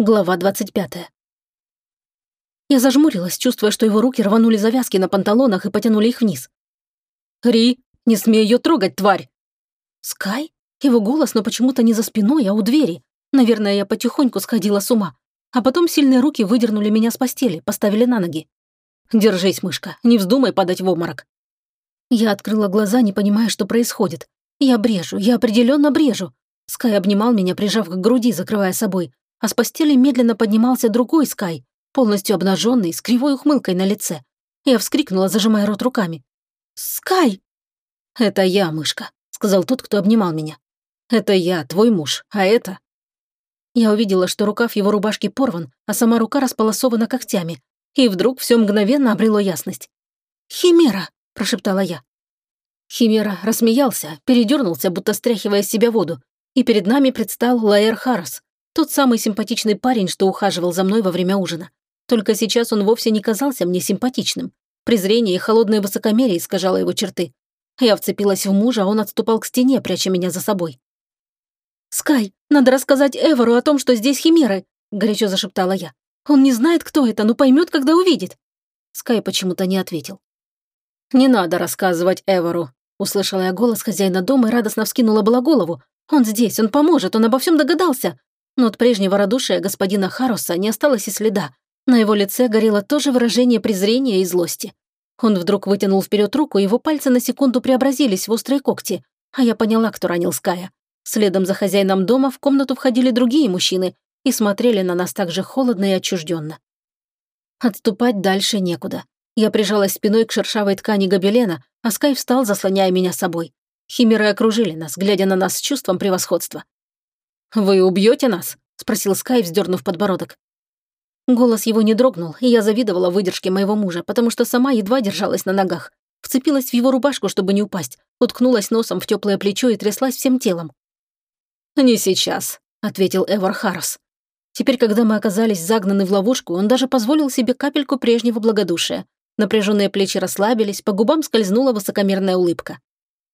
Глава 25. Я зажмурилась, чувствуя, что его руки рванули завязки на панталонах и потянули их вниз. «Ри, не смей ее трогать, тварь!» «Скай?» Его голос, но почему-то не за спиной, а у двери. Наверное, я потихоньку сходила с ума. А потом сильные руки выдернули меня с постели, поставили на ноги. «Держись, мышка, не вздумай падать в обморок». Я открыла глаза, не понимая, что происходит. Я брежу, я определенно брежу. Скай обнимал меня, прижав к груди, закрывая собой, а с постели медленно поднимался другой Скай, полностью обнаженный, с кривой ухмылкой на лице. Я вскрикнула, зажимая рот руками. «Скай!» «Это я, мышка», — сказал тот, кто обнимал меня. «Это я, твой муж, а это...» Я увидела, что рукав его рубашки порван, а сама рука располосована когтями, и вдруг все мгновенно обрело ясность. «Химера!» – прошептала я. Химера рассмеялся, передернулся, будто стряхивая с себя воду, и перед нами предстал Лаэр Харрес, тот самый симпатичный парень, что ухаживал за мной во время ужина. Только сейчас он вовсе не казался мне симпатичным. Презрение и холодное высокомерие искажало его черты. Я вцепилась в мужа, а он отступал к стене, пряча меня за собой. «Скай, надо рассказать Эвору о том, что здесь химеры», — горячо зашептала я. «Он не знает, кто это, но поймет, когда увидит». Скай почему-то не ответил. «Не надо рассказывать Эвору», — услышала я голос хозяина дома и радостно вскинула была голову. «Он здесь, он поможет, он обо всем догадался но от прежнего радушия господина Хароса не осталось и следа. На его лице горело то же выражение презрения и злости. Он вдруг вытянул вперед руку, его пальцы на секунду преобразились в острые когти, а я поняла, кто ранил Ская. Следом за хозяином дома в комнату входили другие мужчины и смотрели на нас так же холодно и отчужденно. Отступать дальше некуда. Я прижалась спиной к шершавой ткани гобелена, а Скай встал, заслоняя меня собой. Химеры окружили нас, глядя на нас с чувством превосходства. «Вы убьете нас?» – спросил Скай, вздернув подбородок. Голос его не дрогнул, и я завидовала выдержке моего мужа, потому что сама едва держалась на ногах. Вцепилась в его рубашку, чтобы не упасть, уткнулась носом в теплое плечо и тряслась всем телом. «Не сейчас», — ответил Эвар Харрес. Теперь, когда мы оказались загнаны в ловушку, он даже позволил себе капельку прежнего благодушия. Напряженные плечи расслабились, по губам скользнула высокомерная улыбка.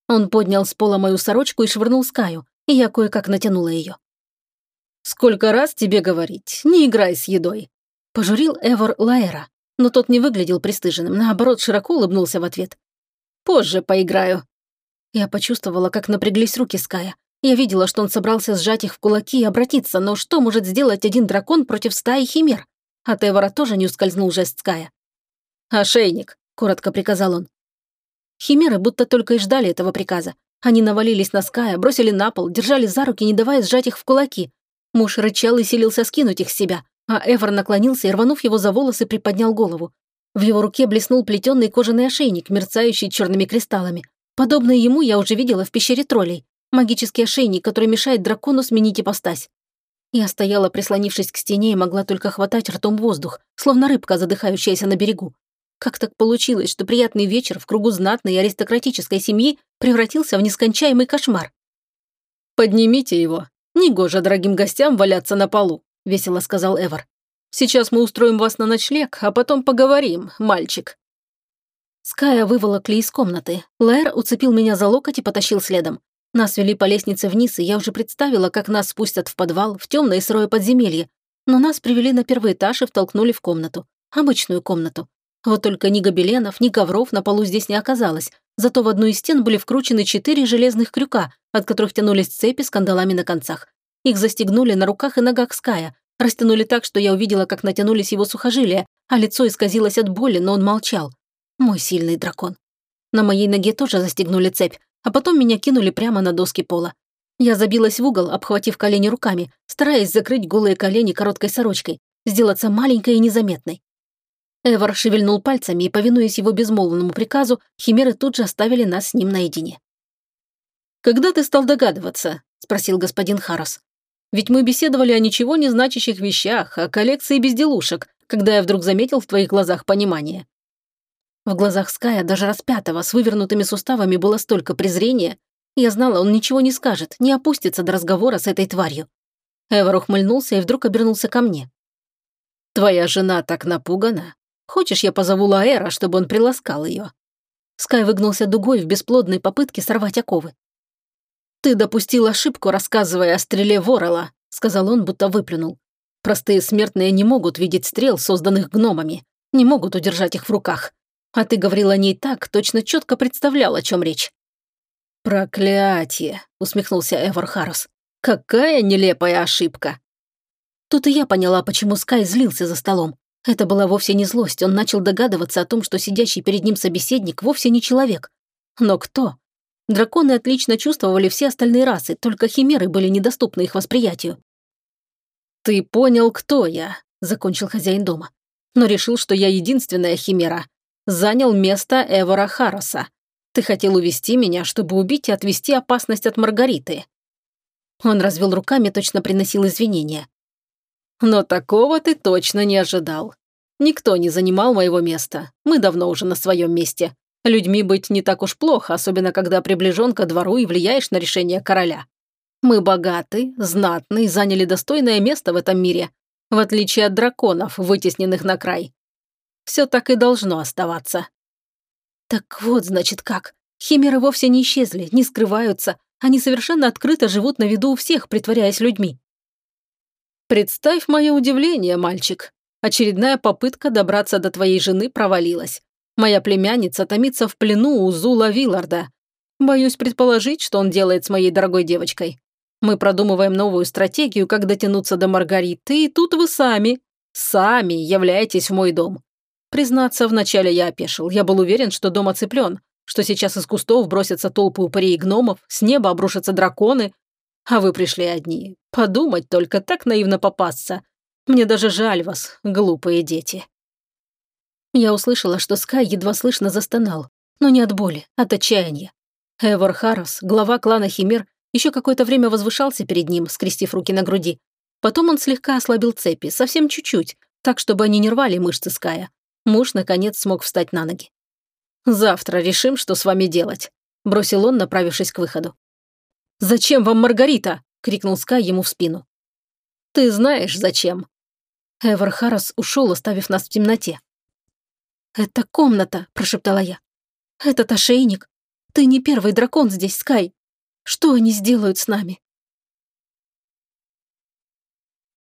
Он поднял с пола мою сорочку и швырнул Скаю, и я кое-как натянула ее. «Сколько раз тебе говорить, не играй с едой!» Пожурил Эвор Лаэра, но тот не выглядел пристыженным, наоборот, широко улыбнулся в ответ. «Позже поиграю». Я почувствовала, как напряглись руки Ская. Я видела, что он собрался сжать их в кулаки и обратиться, но что может сделать один дракон против стаи химер? От Эвора тоже не ускользнул жест Ская. «Ошейник», — коротко приказал он. Химеры будто только и ждали этого приказа. Они навалились на Ская, бросили на пол, держали за руки, не давая сжать их в кулаки, Муж рычал и силился скинуть их с себя, а Эвер наклонился и, рванув его за волосы, приподнял голову. В его руке блеснул плетеный кожаный ошейник, мерцающий черными кристаллами. Подобное ему я уже видела в пещере троллей. Магический ошейник, который мешает дракону сменить ипостась. Я стояла, прислонившись к стене, и могла только хватать ртом воздух, словно рыбка, задыхающаяся на берегу. Как так получилось, что приятный вечер в кругу знатной аристократической семьи превратился в нескончаемый кошмар? «Поднимите его», «Негоже дорогим гостям валяться на полу», — весело сказал Эвар. «Сейчас мы устроим вас на ночлег, а потом поговорим, мальчик». Ская выволокли из комнаты. Лэр уцепил меня за локоть и потащил следом. Нас вели по лестнице вниз, и я уже представила, как нас спустят в подвал, в темное сырое подземелье. Но нас привели на первый этаж и втолкнули в комнату. Обычную комнату. Вот только ни гобеленов, ни ковров на полу здесь не оказалось, Зато в одну из стен были вкручены четыре железных крюка, от которых тянулись цепи с кандалами на концах. Их застегнули на руках и ногах Ская, растянули так, что я увидела, как натянулись его сухожилия, а лицо исказилось от боли, но он молчал. Мой сильный дракон. На моей ноге тоже застегнули цепь, а потом меня кинули прямо на доски пола. Я забилась в угол, обхватив колени руками, стараясь закрыть голые колени короткой сорочкой, сделаться маленькой и незаметной. Эвар шевельнул пальцами, и, повинуясь его безмолвному приказу, химеры тут же оставили нас с ним наедине. «Когда ты стал догадываться?» – спросил господин Харрос. «Ведь мы беседовали о ничего не значащих вещах, о коллекции безделушек, когда я вдруг заметил в твоих глазах понимание». В глазах Ская, даже распятого, с вывернутыми суставами было столько презрения. Я знала, он ничего не скажет, не опустится до разговора с этой тварью. Эвар ухмыльнулся и вдруг обернулся ко мне. «Твоя жена так напугана. Хочешь, я позову Лаэра, чтобы он приласкал ее?» Скай выгнулся дугой в бесплодной попытке сорвать оковы. «Ты допустил ошибку, рассказывая о стреле Ворола», — сказал он, будто выплюнул. Простые смертные не могут видеть стрел, созданных гномами, не могут удержать их в руках. А ты говорил о ней так, точно четко представлял, о чем речь». «Проклятие!» — усмехнулся Эвор Харрос. «Какая нелепая ошибка!» Тут и я поняла, почему Скай злился за столом. Это была вовсе не злость, он начал догадываться о том, что сидящий перед ним собеседник вовсе не человек. Но кто? Драконы отлично чувствовали все остальные расы, только химеры были недоступны их восприятию. «Ты понял, кто я», — закончил хозяин дома. «Но решил, что я единственная химера. Занял место Эвора Харроса. Ты хотел увести меня, чтобы убить и отвести опасность от Маргариты». Он развел руками, точно приносил извинения. «Но такого ты точно не ожидал. Никто не занимал моего места. Мы давно уже на своем месте. Людьми быть не так уж плохо, особенно когда приближен ко двору и влияешь на решение короля. Мы богаты, знатны и заняли достойное место в этом мире, в отличие от драконов, вытесненных на край. Все так и должно оставаться. Так вот, значит, как. Химеры вовсе не исчезли, не скрываются. Они совершенно открыто живут на виду у всех, притворяясь людьми. Представь мое удивление, мальчик. Очередная попытка добраться до твоей жены провалилась. Моя племянница томится в плену у Зула Вилларда. Боюсь предположить, что он делает с моей дорогой девочкой. Мы продумываем новую стратегию, как дотянуться до Маргариты, и тут вы сами, сами являетесь в мой дом. Признаться, вначале я опешил. Я был уверен, что дом оцеплен, что сейчас из кустов бросятся толпы упырей и гномов, с неба обрушатся драконы. А вы пришли одни. Подумать только, так наивно попасться. Мне даже жаль вас, глупые дети. Я услышала, что Скай едва слышно застонал, но не от боли, от отчаяния. Эвор Харрос, глава клана Химер, еще какое-то время возвышался перед ним, скрестив руки на груди. Потом он слегка ослабил цепи, совсем чуть-чуть, так, чтобы они не рвали мышцы Ская. Муж, наконец, смог встать на ноги. «Завтра решим, что с вами делать», – бросил он, направившись к выходу. «Зачем вам Маргарита?» – крикнул Скай ему в спину. «Ты знаешь, зачем». Эвер Харрос ушел, оставив нас в темноте. «Это комната», – прошептала я. «Этот ошейник. Ты не первый дракон здесь, Скай. Что они сделают с нами?»